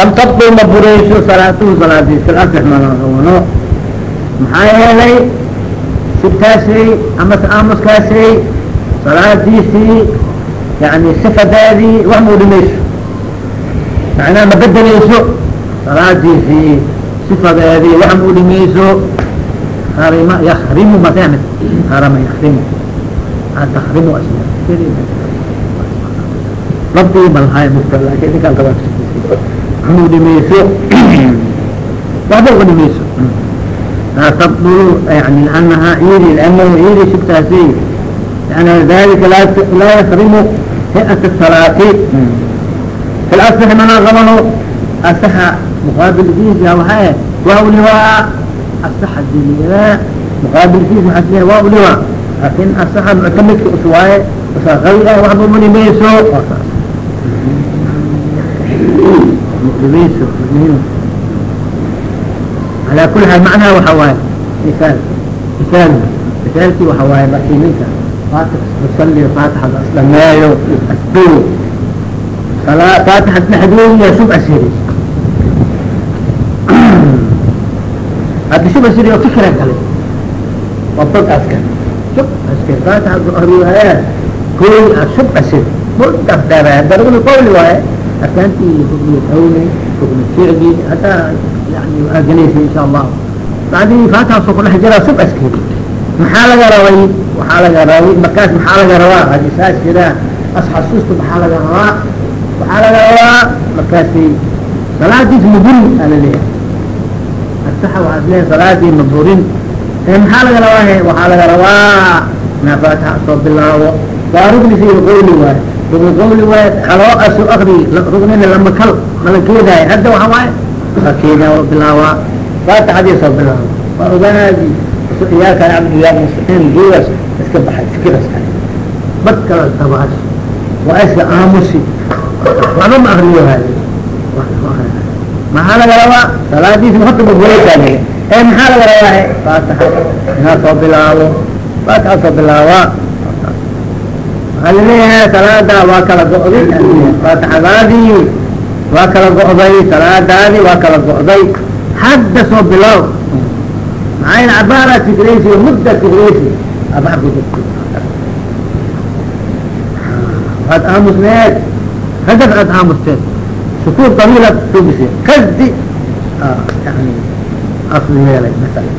lam tabdil ma burayso salaatuhu salaadiis kal asix malaqabano maxaa yeelay sibtaasay ama aamuskaasay salaadiisii yani sifadeedii wax ma udhimayso macnaha ma bedeleyso salaadiisii sifadeedii wax ma udhimayso harima yakrimu matahmid harama yakrimu takrimu asma labdii malhay mufta laakin ninkaan kaba inuu dhimayso waxba dhimayso tabdul yani lanahaa ciidi lanahu ciidi shibkaasi yani dalika laa yasrimu hiat salaati fi manaa qabano asaxa muqaabilkiisa waxaa waa uliwaa asaxa diliyaa muqaabilkiisa waxaa sileeya waa. Uliwaa laakin asaxa muctamidka us waaye usa qawi ah waxba dhimayso mukribihiisa muslimiin calaa kuli xaal macnaha waxa waaye miaal miaal misaalkii waxa waaye markiiminka faatixsaliyo faatixad asdhameeyo asbiyo faatixad dhexdooya shub asiri haddi shub asiri oo fikra kale waa dad askar shub askir faatixad riwaayaat kooy ah shub asir mudaf dheeraayaa daraguna qawli waaye أكانتي حكم الكوني حكم الفعلي حتى يعني أجليس إن شاء الله بعدين فاتها سوق الحجرة سب أسكي محالة روي وحالة روي مكاس محالة روا هذه ساس كده أصحى السوس محالة روا وحالة روا مكاسي صلاة دي مبورين أنا ليه الصحة وعدلين صلاة دي مبورين محالة روا وحالة روا ما فاتها صوب الله وارغني في القول واحد رغن واحد خلاص أسو أخري رغنين لما كل ملكي داي هذا وحواي فكينا وبلاوا فاتحة صوب الله وأغنى دي إياك نعبد إياك نستعين جيوس اسكب بحد فكرة سكالي بكر التباس وأسل آمسي وأنا ما أغنيه هذا ما حالة غروا صلاة دي سمحط بقولي تاني ايه ما حالة غروا هي فاتحة هنا صوب الله waxaa la leeyahay salaada waa kala go'day. Faatixadaadii waa kala go'day salaadaadii waa kala go'day. Hadda soo bilow. Maxaa yl cabaara tigraysi mudda tigraysi waad aamusneed. Hadaf aad aamusteed sukuur daliila tubise kasdi ah, yani asli yeelay maala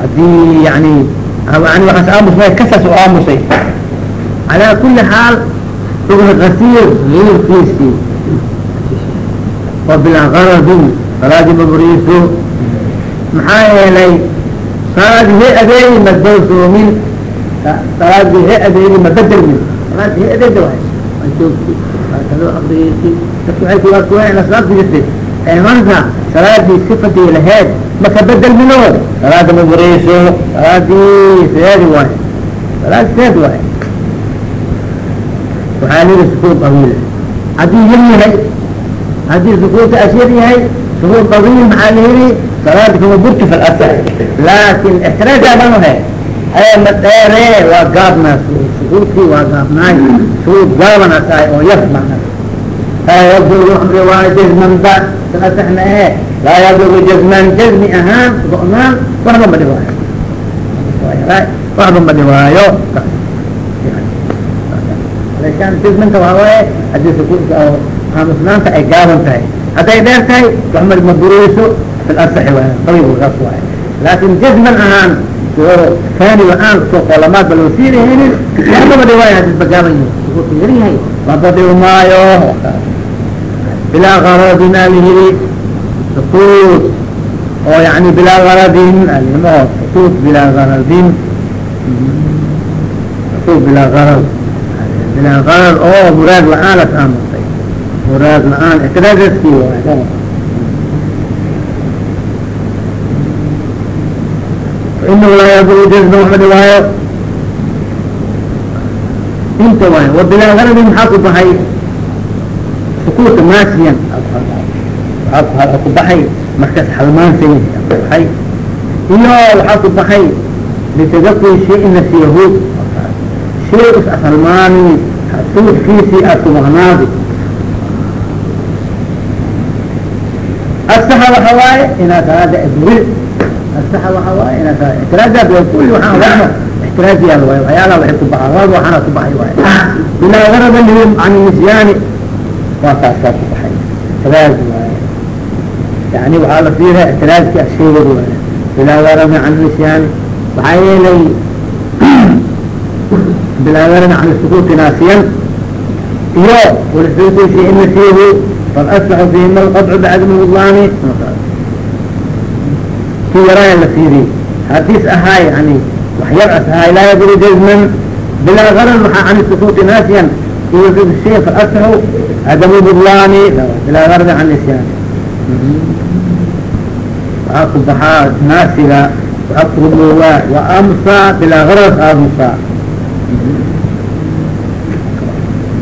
haddii yani ah, yani waaas aamusneed kasaas u aamusay calaa kuli xaal xukmi kasiir iibkiisii wabilgaradi salaadii baburiiso maxaa yeelay salaadii he adeegi madow soomin salaadii he adeegi mabedel salaadii he adeegda waay waa joogti waa kaloo aqriyeysi dadku waa kuweenayna salaadku jirtay ee marka salaadii sifadii laheed maka bedel mino salaada baburiiso salaadii seedi waay salaad seed waay waxaa la sukuun awiil hadduu yar yahay haddii sukuunka as yar yahay sukuun awiil maxaa la yihi salaada kama burti fal asar laakin ixtiraajaa ee ma waa gaabnaas sukuunkii waa gaabnaay sukuun gaabanaas oo yar mana waa ahe laa yadugu jazman jazmi ahaan go-naan waxba ma dhibaayo waxba ma dhibaayo manka waawaaye haddii sukuudka uh, aamusnaanta ay gaaban tahay. Hadday dheer tahay wax madureyso filasaxi waay dabigaas waaye laakin jasman ahaan taani la'aan soo qoolamaad ba loo siina helin yanaba waay hadis bagaaban yahay sukuudka yar yahay laba dhiw maayo. Bilaa karadin alihiri sukuud oo yani bilaa karadin alimo sukuud bilaa karadin sukuud bilaa karad bilaa qarad oo muraad la'aan as aamustay muraad la'aan ikraasaski waa fainahu laa yaqulu jasma waxba dhibaayo inta waayo wa bilaa garadi maxaa ku baxay? Sukuuta maasiyan waxaa ku baxay? Markaas halmaansayin baxay? Iyo waxaa ku baxay? Litadaqi shay yahuud shay is asalmaani suudkiisii aad ku asaxa waxa waaye inaad salaada buri asaxa waxa waaye inaad salaada ixtiraajaad way kulli waxaan wadno ixtiraajiyaad waaye waxyaalaha waxay ku baxaa waad waxaana ku baxay waaye bilaa garaba lihim can nisyaani. Waa taasaa ku baxay. Ixtiraaj waaye yani waxaa la fiiraha ixtiraajki asheegad waaye bilaa garaba can nisyaani. Maxaa yeelay bilaaban can sukuuti naasiyan iyo walxuutiisi ina fiihu qad aslaxu fiihima alqadcu bicadmi wudlaani ki yaraaya la fiiriy hadiis ahaa yani wax yar laa yadri jazman bilaa maxaa can sukuuti naasiyan iyo shay qad aslaxu cadamu budlaani bilaa can isyaan waxaa ku baxaa naasiga waxaa kurumoogaa wa amsa bilaa garar amusaa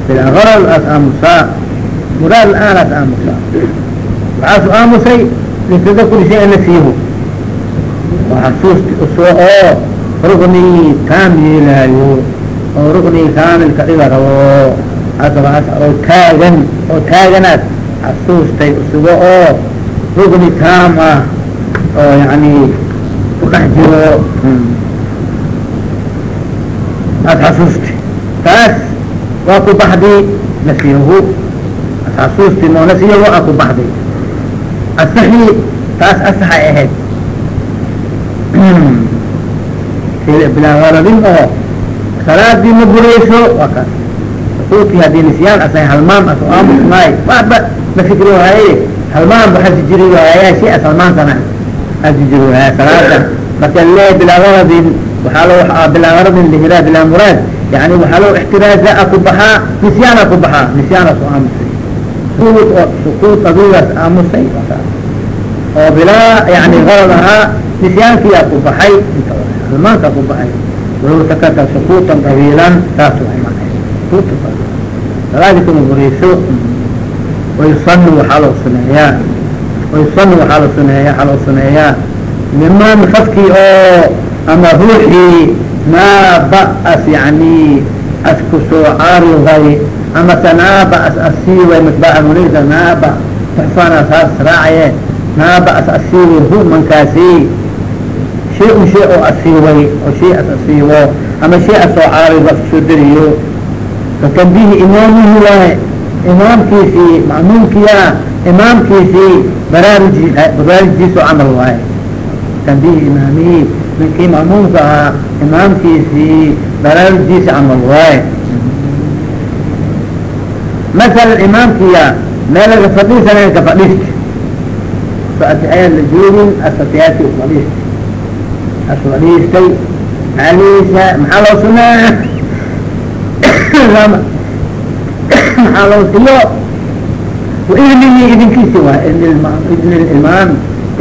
bilaa غرر as amusa muraad la-aanaas aamusa waxaasu aamusay litadakuri shay nasiihu waa xasuusti usoo oo ruknigii taam yeelaayo oo ruknigii kaamilka dhiga rabo asas oo taagan oo taaganaad xasuustay usugo oo rukni taam ah oo yani ku dhex jiro aad xasuusti taas waa ku baxdi nasiihu xasuusti moonasiya waa ku baxday asaxi taas asaxay ahayd bilaa garadin oo salaadii ma burayso waa kaas sukuutii haddii nisyaan asahay halmaan aso aamus maay waxba ma fikri waaye halmaan ba hasi jiri waaya shay as halmaansana hasi jiri waaya salaada marka le bilaa waxaa loo bilaa garadin lihira bilaa muraad. Yani waxaa loo ixtiraaza a ku baxaa nisyaana ku baxaa. Nisyaana soo aamusay. Sukuut adigaas aamusay. Oo bilaa yani garad ahaa nisyaankiyaa ku baxay. Inta halmaankaa ku baxay. Walow sakata sukuutan qabiilan saas kuma burayso wayusanu waxaa loo suneeyaa wayusanu waxaa loo suneeya waxaa loo suneeyaa liman qafkii oo ama ruuxii maa ba'as yani as ku soo caariday ama tanaaba as asiiway matbaa munisa naaba tuxfana saas raacaye naaba as asiiway hu shay un shay oo asiiway oo shay as asiiwo ama shay asoo caarido as ku soo deriyo. Katambihi imaamihi waaye imaamkiisii macmuumkiya imaamkiisii baraaruji camal waaye. Tambihi imaamihi ninkii macmuumka ahaa imaamkiisii baraarujiisi camal waaye masala imaamkiya meelaga fadhiisana ka fadhiist faatixayaad la joogin asfatiyaadki fadhiist as fadhiistay maaliisa maxaa loo suneeya maxaa loo iyo waidnihi idinkiisi waay idn idn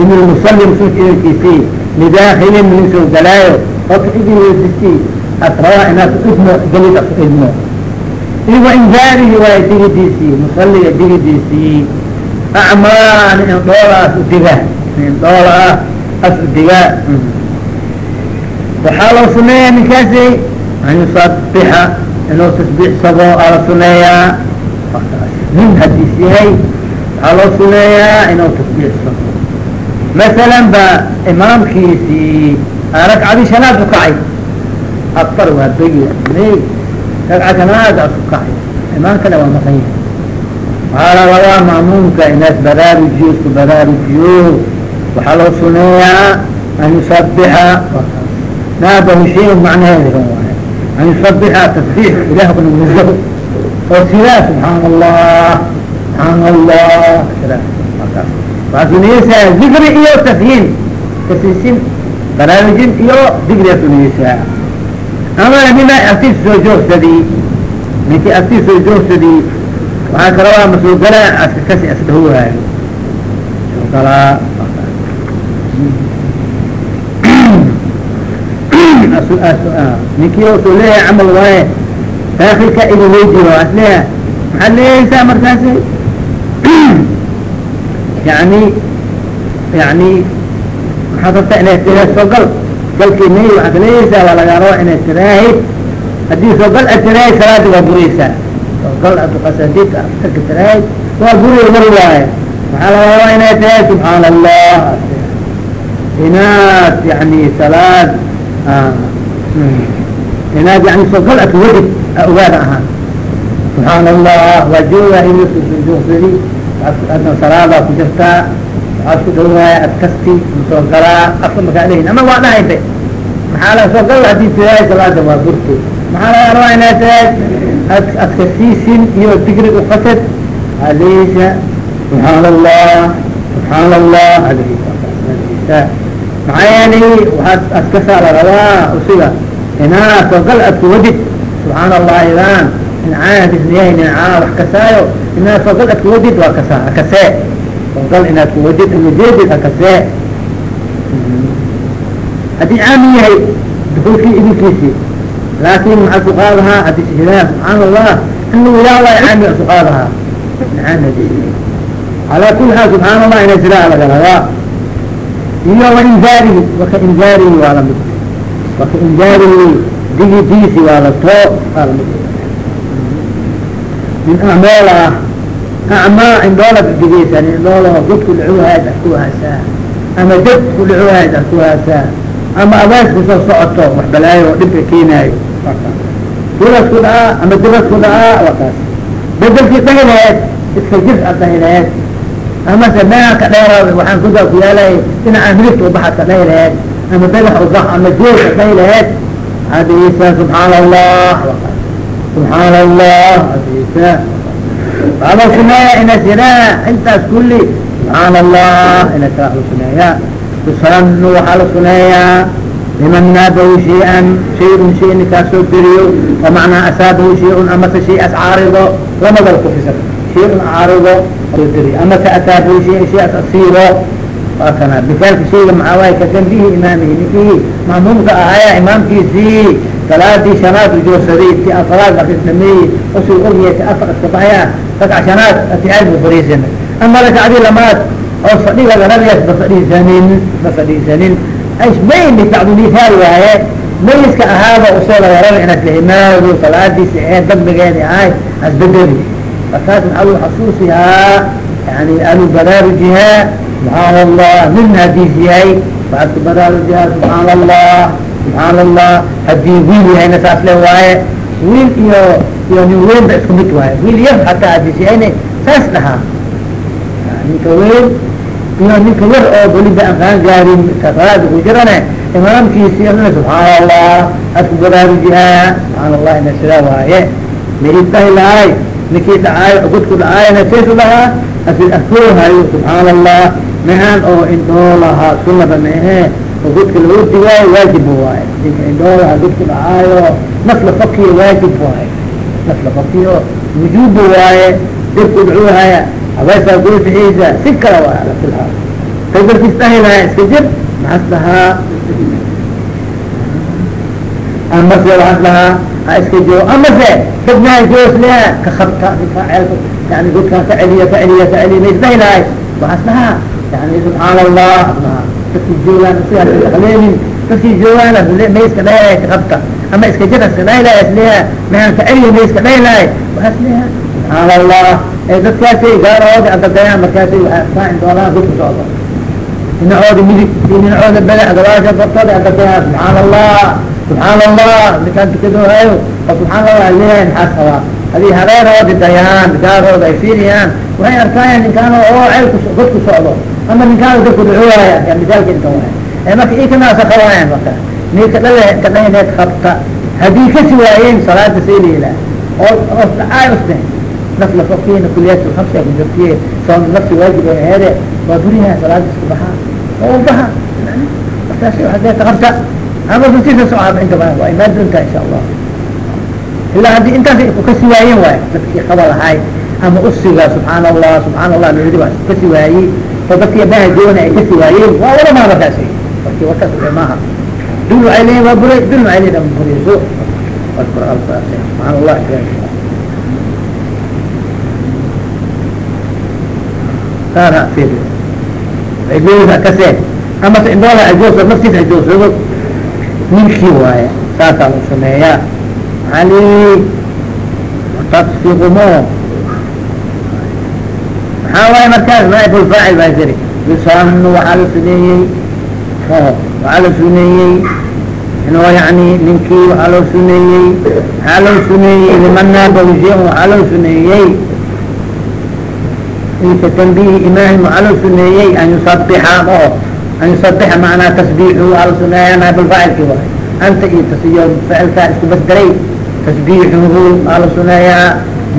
idinkiisi lidaakilin min soo galaayo oo ka idinsi as rabaa inaad idmo gelid as idmo iyo injaarihi waay digidiisii musaliga digidiisii acmaan indhoolaas udiga indhoola ah as udiga waxaa loo suneeyaa ninkaasi an yusabixa inuu tasbiixsado ala suneeyaa nin hadiis yahay waxaa loo suneeyaa inuu tasbiixsado masalan ba imaamkiisii ragcadii shanaad ukacay afar waa begi ragca shanaad as ukacay imaamkana waa maqan yahay. Waxaa la maamuumka inaas baraarujiyo isku baraarujiyo waxaa loo suneeyaa an yusabixa naabahu shayin macnaheeda an yusabixa tasbiix ilah kunagnazaho oo sidaa subxaan allah subxaan allah waxaa suniyeysaa zikri iyo tasyiin tasiisin baraarujin iyo zikriyaa suniyeysaa ama nina agtiis soo joogsadii ninkii agtiis soo joogsadii waxaa galaa aska kasi asdhahowaayo soo galaa ninkii soo leeyahay camal waaye daakilka idin weydiiyo as leeyahay maxaad leeyaysaa markaasi yani yani maxaad rabtaa inay tiraah soo gal galkii may waxaad ka leeyaysaa waa lagaa rabaa inay tiraahid haddii soo gal ad tiraahid salaadi waa buraysaa soo gal adqasadid arka tiraahid waa buriya mar waaye maxaa laga rabaa inay tahay subxaan allah inaad yani salaad inaad yani sogal ad wadid ogaada ahaan subxaan allah waa jooga injoogsadi adna salaadaa ku jirtaa waxaad ku dhawaaya ad kasti soo galaa afka makaa lehin ama waa dhahayta maxaa laga soo gal haddii tidaay salaada waa burti maxaa laga rabaa tahay ad adkasiisin iyo digri uqasad aleysa subxaan allah subxaan allah aleysa maxaa yeelay waxaad adkasaa la rabaa usiga inaa soogal ad kuwadid subxaan allah idaan incaana disniyahay nincaa wax kasaayo inaa soogal ad kuwadid waa kasa akasee soogal inaad kuwadid ujeedid akasee haddii caami yahay dukulkii idinkiisi laakin maxaa ku qaadahaa haddii sihidaa subxaan allah inuu yaabay caami su qaadahaa incaanadi calaa kuli xaal subxaan allah inay sidaa laga rabaa iyo wainzaarihi waka inzaarihi waa la mid waka inzaarihi digidiisi waa la too waa la mid min amoola ah acmaa indhoola digeysan indhoola dadku dhacuhaad ah kuhaasaa ama dad ku dhacuhaad ah kuhaasaa ama abaas ku soo socoto wax balaayo oo dhibka keenaayo duras ku dhacaa ama duras ku dhacaa waa kaas bedelkii dhahilaheed iska jir ad dhahilaheed ama se meeha ka dheeraad waxaan kudaa ku yaalay dhinaca hilibta ubaxad ka dhahi laheed ama waaba suneeya ina siraa intaas kulli subxaan allah ina siraa la suneeya tusanu waxaa la suneeyaa liman naabahu shay-an shay-un shay ninkaas soo deriyo famacnaa asaabahu shay-un amase shay as caarido lamadal kufisar shay-un caarido ama ka ataabahu shay shay as asiiro waa kana misaalka shayga maxaa waaye kadanbihi imaamihi ninkii maamuumka ahaya imaamkiisii salaadii shanaad ujoogsaday ti salaad markas dhameeyey usul ogyahay ka afar iska baxaya ragca shanaad atiaad bu fariisan ama rakacdii lamaad oo fadhiga garanayaas ba fadhiisanin ma fadhiisanin ashbayn bikacdu mihaal waaye mayliska ahaaba u soo laga raba inaad la imaado salaadiisi ee dambigeedi ahay asbedeli markaas maxaa lu xasuusihaa yani alu baraarujihaa subxaan allah midna hadiis yahay waxaad ku baraarujihaa subxaan allah subxaan allah haddii wiil yahayna saas le waaye wiil iyo iyo nin weyn ba isku mid waaye wiil yar hataa hadiis yahayna saas dhahaa ninka weyn iyo ninka yar oo weliba aan kaan gaarin salaada ku jirane imaamkiisi adna subxaan allah aad ku baraarujihaa subxaan allah ina sidaa waaye maitahi lahay ninkii dhacaayo gudku dhacaayana saysu lahaa asi afkoohayo subxaan allah mahaan oo indhoolahaa sunaba maehe oo gudka lagu digaayo waajib waaye. Ninka indhoolaha gudku dhacaayo nafla fakiyo waajib waaye. Nafla fakiyo wujuubu waaye dirku dhacuhaya habeesaa gulfixiisa si kala waay ala kul xaal kadarkiis dhahi lahaa iska jir maxas dhahaa amase waxaas dhahaa ha iska joogo amase xubnaha joosleha ka kabta ceelka yani godkaan ka celiya ka celiya ka celiya mays dhahi lahay waxaas dhahaa yani subxaan allah dadkii joogaan si haleelin dadkii joogaan mayska dhahi lahay ka kabta ama iska jir iska dhahi lahay isleha maaan ka celiya mayska dhahi lahay waxaas leha subxaan ee dadkaasay gaarooda adadayaan markaasay saain doonaan dadku socdo dhinacooda midig iyo dhinacooda badax gabaasha bartooda adadayaan subxaan allah subxaan tukadoohayo oo subxaan leeyahay maxaas qabaa haddii hareerooda dayaan gaarooda ay fiiriyaan waxay arkaayaan ninkaano oo ceelku godku socdo ama ninkaano dadku dhacowaaya ya misaalka inka waay ee marka ikanaasa qabaayaan marka ninka dhale kadhahineed qabta haddii kasi waayeen salaada say leelaa oo oo dhacaay usne nafla kuliyat hamsa kujirtiye soon nafsi waajib ay aheede waa buriyaha salaada isku baxaa oo baha markaas hadee taqabta ama sisa socaaba inta badan waa imaan insha allah ilaa haddii intaas ku kasi waayeen waay dadkii qaba lahay ama usiga subxaan allah subxaan allah layidhi waa kasi waayey oo dadkii baha joogana ay kasi waayeen waa wala maa markaasi markii warkaas maaha. Dul waxay leeyihiin waa buray dul waxay leeyihiin ama buriyso subxaan allah ama se indoola naftiisa ajoosado ninkii waaye saasaa la sameeyaa li tafiqumo maxaa waay markaas naaibulfaacil baa jiri yusanu waxaa la suneeyey waxaa la suneeyey inoo yani ninkii waxaa loo suneeyey waxaa loo suneeyey liman naabawshe waxaa loo suneeyey ka tanbihi imaahim waxaa loo suneeyey an yusabixa oo an yusabixa macnaa tasbiixu waxaa la suneeya naaibulfaacilki waay anta iyo tasiyo ficilkaa isku basdelay tasbiixuhu waxaa la suneeyaa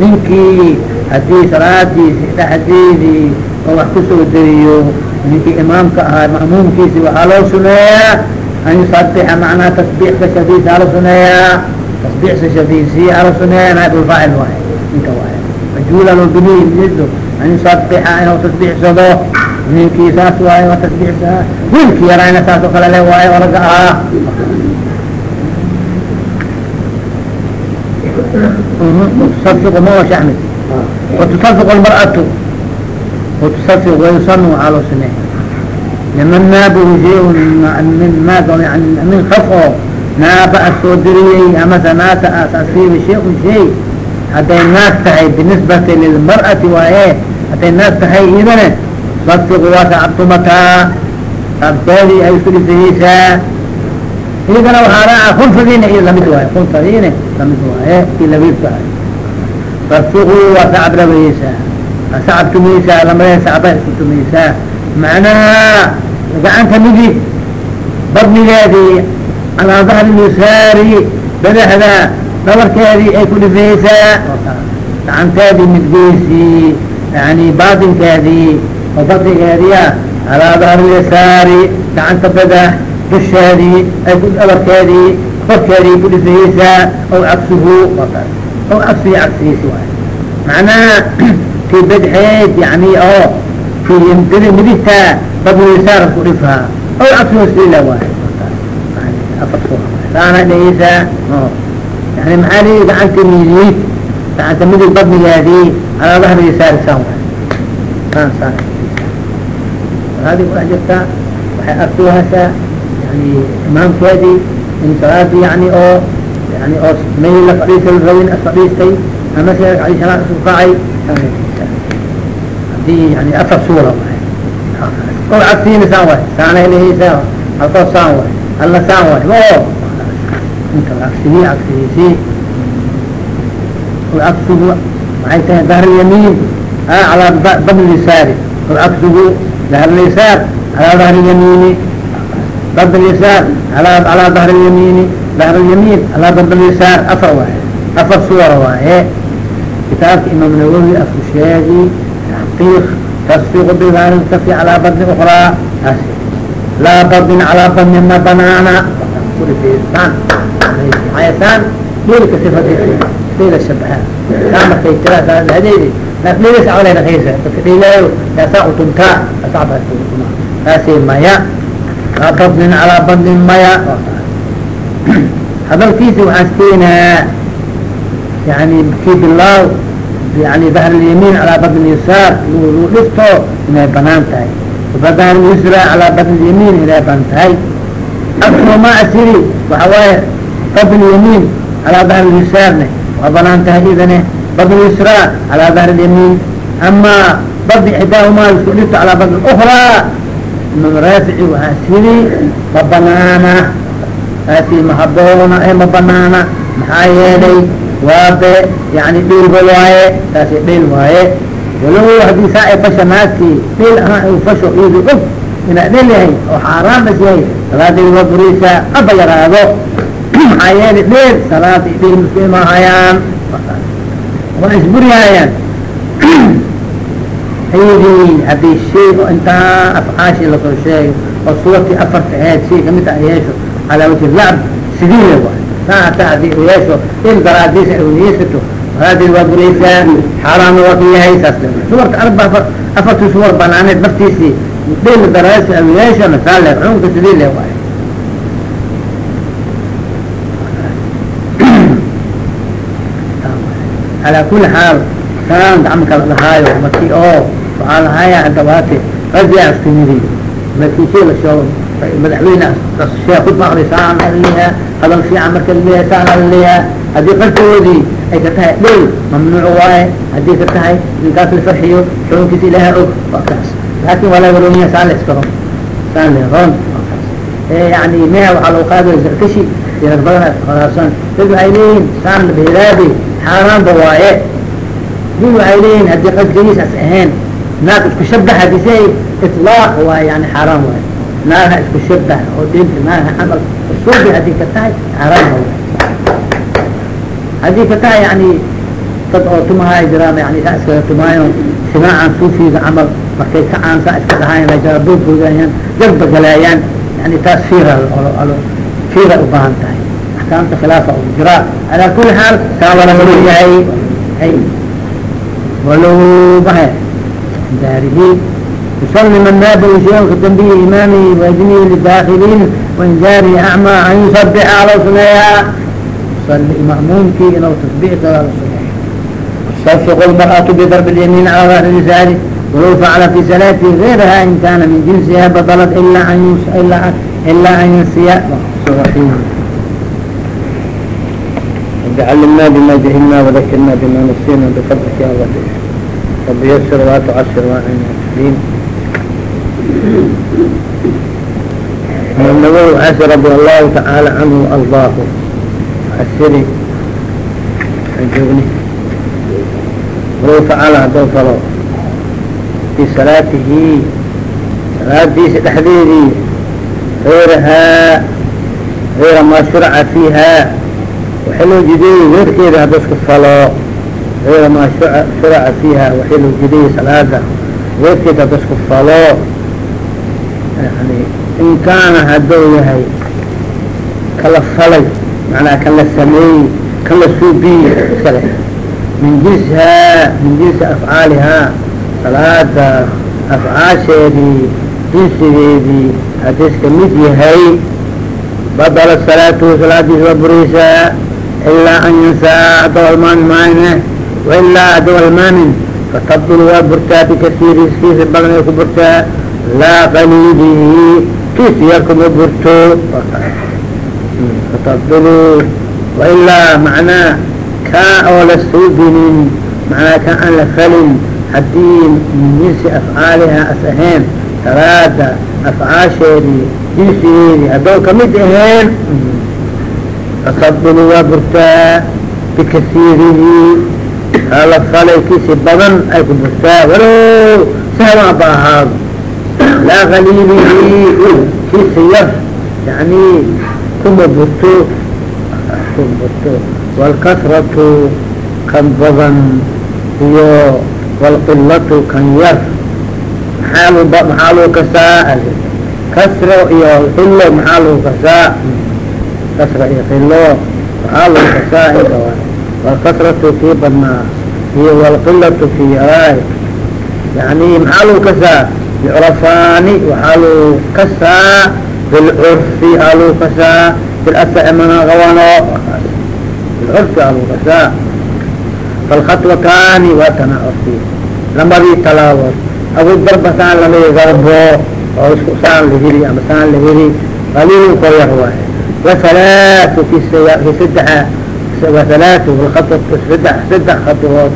ninkii haddii salaadiisi dhexdeedii oo wax ku soo dariyo ninkii imaamka ahaa ma'muumkiisi waxaa loo suneeyaa an yusabixa macnaa tasbiix sashadiisi aa la suneeyaa tasbiix sashadiisi aa la suneeyaa naaibulfaacil waay ninka waay majhuulan binido an yusabixa inuu tasbiixsado ninkii saas waayo waa tasbiixsaa wiilki yarayna saas oo kale le waayo oo ahaa وتصفق ما هو شحمد وتصفق المرأة وتصفق ويصن على سنة لمن نابه شيء من ما يعني من خفه ناب السودري أما ناس أصيب شيء شيء حتى الناس تهي بالنسبة للمرأة وإيه حتى الناس تهي إذن صفق واسعبتمتها أبتالي أي سلسيسا idana waxaa kunfadiina iyo la mid waayo kunfadiina la mid waaye i la mid tahay farsuqu waa sacab rabayeysaa sacab tumaysaa lamada sacba isku tumaysaa macnaha gacanta midi badnigeedii calaa dahri yusaari badaxda dhabarkeedii ay ku dhifaysaa gacanteedii midgeysii yani baatinkeedii oo badnigeediia calaa dahri yasaari gacanta badax ku dhabarkeedii korkeedii ku dhisayeysaa aw cagsuhu aw cagsihi cagsigiisi waay macnaha tii badxeed yani oo tii midigta badwisaar ku dhifaa aw cagsuhu sila waay saana dheheysaa yani maxaa lii gacanta midig gacanta midig badnigeedii calaa dahri yasaari saan waay saan saan hadi kula jirtaa waxay artuhashaa yani imaamkeedii in salaadii yani oo yani oo mayl la fadhiisay rawin as fadhiistay ama se alshalaan isku kacay haddii yani afar suura waay kol cagsiina saan waay saanay leheysaa halkoo saan waay alla saan waay o inta cagsigii cagsigiisii kol cagsigu waxay tahay dahr yamiin calaa badn lisaari kol cagsigu dahr lisaar calaa dahri yamiini ضرب اليسار على على ظهر اليمين ظهر اليمين على ضرب اليسار أفر واحد أفر صورة واحد كتاب إمام النووي أفر الشيادي تحقيق تصفيق بظهر الكف على بطن أخرى لا بطن على بطن ما بنانا كل في إنسان عيسان ليلك صفة ليلة الشبهات كما في ثلاثة الهديدي لكن ليس علينا خيسة فتقيله يساق تمتاع أصعب التمتاع هذه المياه badnin calaa badnin maya hadalkiisi waxaan iskeenaa yani kii bilaaw yani dahr lyamiin calaa badn yasaar lu dhifto inay bannaan tahay dahr yusra calaa badn yamiin inay bannaan tahay akroma asiri waxa waaye badn yamiin calaa dahr yasaarne waa bannaan tahay idane badn yusra calaa dahr yamiin ama badn ixdaahumaa isku dhifto calaa badn ukraa imam raafici waxaa siri ma banaana. Taasi mahaboona e ma banaana. Maxaa yeelay waabe yani dhilba waaye. Taasi dhil waaye. Walow haddii saa ay fasha naagtii dhil ahaan u fasho iyadu og inaa dhil yahay oo xaaraan bas yahay salaadii waa burisaa aba yaraado. Maxaa yeelay dhil salaada dhil masku imaahayaan waa isburihayaan ayadii haddii shay oo intaa afcaashi la soo sheegay oo suurtii afarta aheyd shay ka mid a yeesho calaa wajhi lacb sidii le waay saa hataa haddii u yeesho il daraadiisa ay uniyeysato salaadii waa buraysaa xaaraamna waa ku yahay saas le suwarka arba afartii suwar banaaneed naftiisii dhil daraadiisa ay uyeesho masaa le cunka sidii le waay calaa kuli xaal saan gacmaka la dhahaayo markii oo waxaa lahaya hadawaate raja astimidi markii la sheego madaxweyne shee khudba akri saan alaleeyaha hadal fiican marka la leeyahay saan alaleeyaha haddii qarkoodii ay ka tahay dhul mamnuuc waaye haddii ka tahay ninkaas la farxiyo xukunkiisa ilaaha og waa kaas. Laakin waa laga rooniya saan la iskaro saan le roon waa yani meha waxaa lagu qaadaya zarkashi rag badan khalaafsan dad waxay leeyihiin saan beelaabi xaaraanba waaye did waxay leeyihiin haddii qasdigiis as ahayn naag isku shabah hadise ilaaq waaye yani xaaraan waaye naagha isku shabah oo dinta naagha camal usuubi haddii ka tahay xaaraan waaye haddii ka tahay yani dad oo tumahaay jiraan yani saa iskaga tumaayo simaacan suufiga camal markay kacaan saa iska dhahayan jara boodboodayaan jarba galaayaan yani taas fiira fiira ubaahan tahay. Axkaamta khilaafa u jiraa alaa kuli xaal saa wala malu yahay ay walow mahe daarihi يصلي من نابه شيئا كتنبيه إمامه وإذنه للداخلين وإن جاره أعمى أن يصبح على صنيا يصلي مأمومك إنه تصبيح على صنيا تصفق المرأة بضرب اليمين على ظهر لسانه ولو فعل في صلاته غيرها إن كان من جنسها بطلت إلا أن إلا إلا أن ينسي الرحيم رب علمنا بما جهلنا وذكرنا بما نسينا بفضلك يا الله رب يسر ولا تعسر وأعنا تسليم النبي عاش رضي الله تعالى عنه وأرضاه عسري عجبني ولو فعل هدو فلو في صلاته صلاة تحديدي غيرها غير ما شرع فيها waxaa loo jideeyey weerkeeda hadaska falo غeyra maa shuraca fiiha waxaa loo jideeyey salaada. Weerkeeda hadasku falo yani in kaana haduu yahay kala falay manaa kan la sameeyey kan la suubiye sale min jinsihaa min jinsi afcaalihaa salaada afcaasheedii jinsigeedii hadis ka mid yahay badala salaatahu salaadiisa waa bureysaa ilaa an yansaa haddoo almaami maayne wailaa haddoo almaamin fatabdul waa burtaa bikasiiri kiisa badan ay ku burtaa laa qaliilihi kiisa yar kuma burto fatabdulu wailaa macnaa kaa oo la suubinin macnaa kaa aan la falin haddii jinsi afcaaliha as ahayn salaada afcaasheedii jinsigeedii haddoo ka mid ahayn fatabdulu waa burtaa bikasiirihi hala falay kiisi badan ay ku burtaa walow sahwan ba ahaado laa qaliilihi kiisi yar yani kuma burto kuma burto waalkasratu kan badan iyo wlqilatu kan yar maxaa l maxaa luu kasaa kasro iyo qilo maxaa luu kasaa kasra iyo qilo maxaa luu kasaa inta walkasratu kii badnaa iyo wlqilatu kii yaraay yani maxaa luu kasaa yucrafaani waxaa luu kasaa bilcurfi aa luu kasaa bilasmana qabano bilcurfi aa luu kasaa falkhatwataani waa tanacurfi lamadii talaabood abu darba saan lamadi darbo oo isku saan la heli ama saan la heli qaliil ko yar waaye wasalaatu ki saddexa wasalaatu alkhatwatu saddex saddex khatwood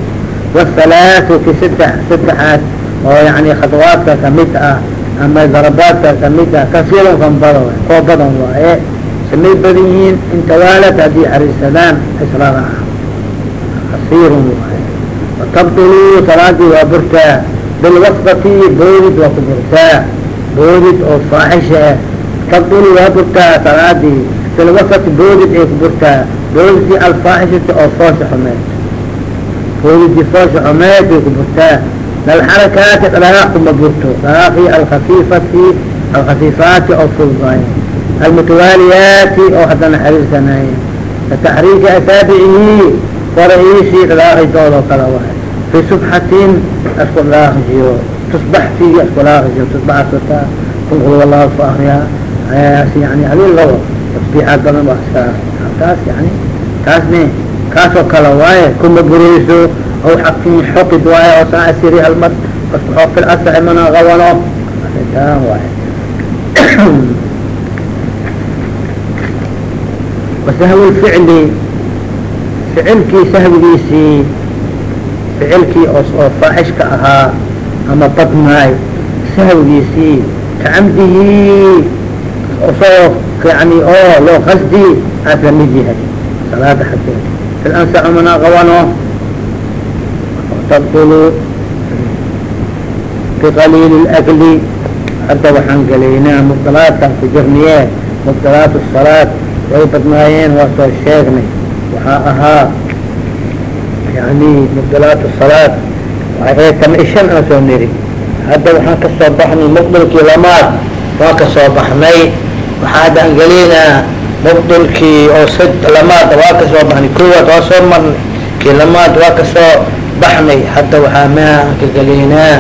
wasalaatu ki saddex saddexaad oo yani khatwaadka ka mid ah ama darabaadka ka mid ah kasiiran kan bada waay koo badan waaye samay badan yihiin intawaalad haddii xariirsadaan islaada ah kasiir waay watabdulu salaadii waa burtaa bilwasbati boodid waa ku burtaa boodid oo faaxisha ah tabdulu waa burtaa salaadii bilwasbati boodid ay ku burtaa boodidii alfaaxishati oo foosha xumeed boodidii foosha xumeed bay ku burtaa lalxarakaati dhalaaq kuma burto dhalaaqii alkafifati alkafifaati oo fududaay almutawaaliyaati oo haddana xariirsanaay kataxriiki asaabicihi farahiisii dhalaaqidooda oo kala waay fi subxatin isku dhalaaqjiyo tusbax fiigi isku dhalaaqjiyo tusbaxasata kun qul wallahu akriyaa ayaas yani adin lawa waa iska taas yani taasne kaasoo kale waaye kuma burayso aw xaqin xoqid waaye oo saa asiri halmar kasku xoog fil asaxi mana qabano taan waaye wasahwi lficli ficilkii sahwigiisii ficilkii oo faaxishka ahaa ama badnaay sahwigiisii kacamdihii soo yani oo loo qasdi aas la mid yahay salaada xaseed fil ansacu mana qabano tadkulu biqaliil اlakli hadda waxaan gelaynaa mubdalaadkan ku jirniye mubdalaat salaad way badnaayeen waa soo sheegnay waxaa ahaa yani mubdalaat salaad ee tama ishan aan soo niri hadda waxaan ka soo baxnay mubdalkii lamaad waa ka soo baxnay waxaa hadda aan gelaynaa mubdilkii oo sad lamaad waa ka soo baxnay. Koowaad waa soo marnay. Kii lamaad waa ka soo baxnay. Hadda waxaa maa aan ka gelaynaa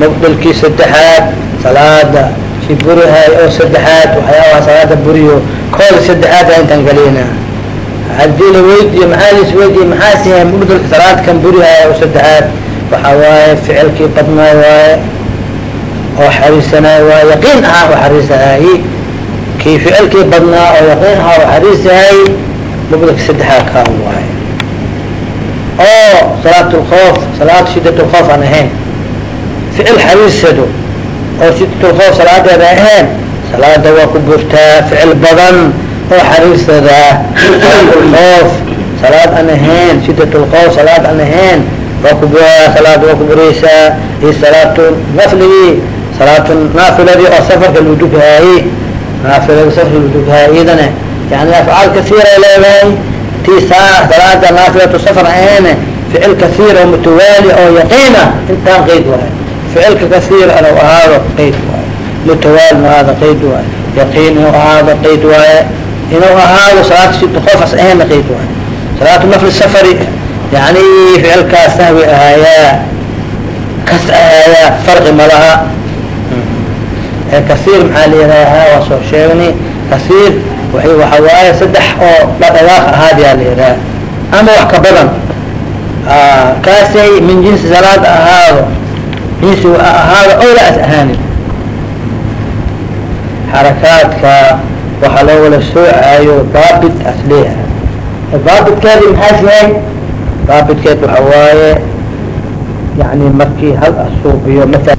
mubdilkii saddexaad salaada. Si burihay oo saddexaad waxyaabaha salaada buriyo. Kooda saddexaad a intaan gelaynaa haddii la weydiiyo maxaa lis weydiiye maxaas yahay mubdilka salaadkan burihay oo saddexaad? Waxaa waaye ficilkii badnaay waaye oo xariisanaay waaye. Yaqiin ahaa oo xariisahay kii ficilkii badnaa oo yaqiin ahaa oo xariisahay mubdilka saddexaad kaan waaye. Oo salaat lkoof salaad shidat aan ahayn. Ficil xariisado oo shidat salaadeeda ahayn salaada waa ku burtaa ficil badan oo xariirsada salaat salaad aan ahayn shidat salaad aan ahayn waa ku salaad waa ku buraysaa iyo salaatu nafligii salaatu naafiladii oo safarka lagu dughaayey safarka lagu dughaayey iyadana yani afcaal kasiiray leedahay tii salaada naafilatu safar ahayn ficil kasiir oo mutawaali oo yaqiina intaan qeyd waayo ficilka kasiir inuu ahaado qeyd waayo mutawaalin ahaado qeyd waayo yaqiin inuu ahaado qeyd waaye inuu ahaado salaata sita qofas ahayna qeyd waayo salaatu nafli safari yani ficilkaas sahwi ahaayaa kas ahaayaa farqi malaha kasiir maxaa la yihaahaa waa soo sheegnay. Kasiir waxa waaye saddex oo dhadhagaaq ahaadiyaa la yidhaha ama wax ka badan. Kaasay min jinsi salaad ahaado. Jinsi ahaado ola as ahaanin. Xarakaadka waxaa loo wala soocaayo daabit as leeyahay daabitkeedi maxaas yahay daabitkeed waxa waaye yani markii hal asuubiyo maala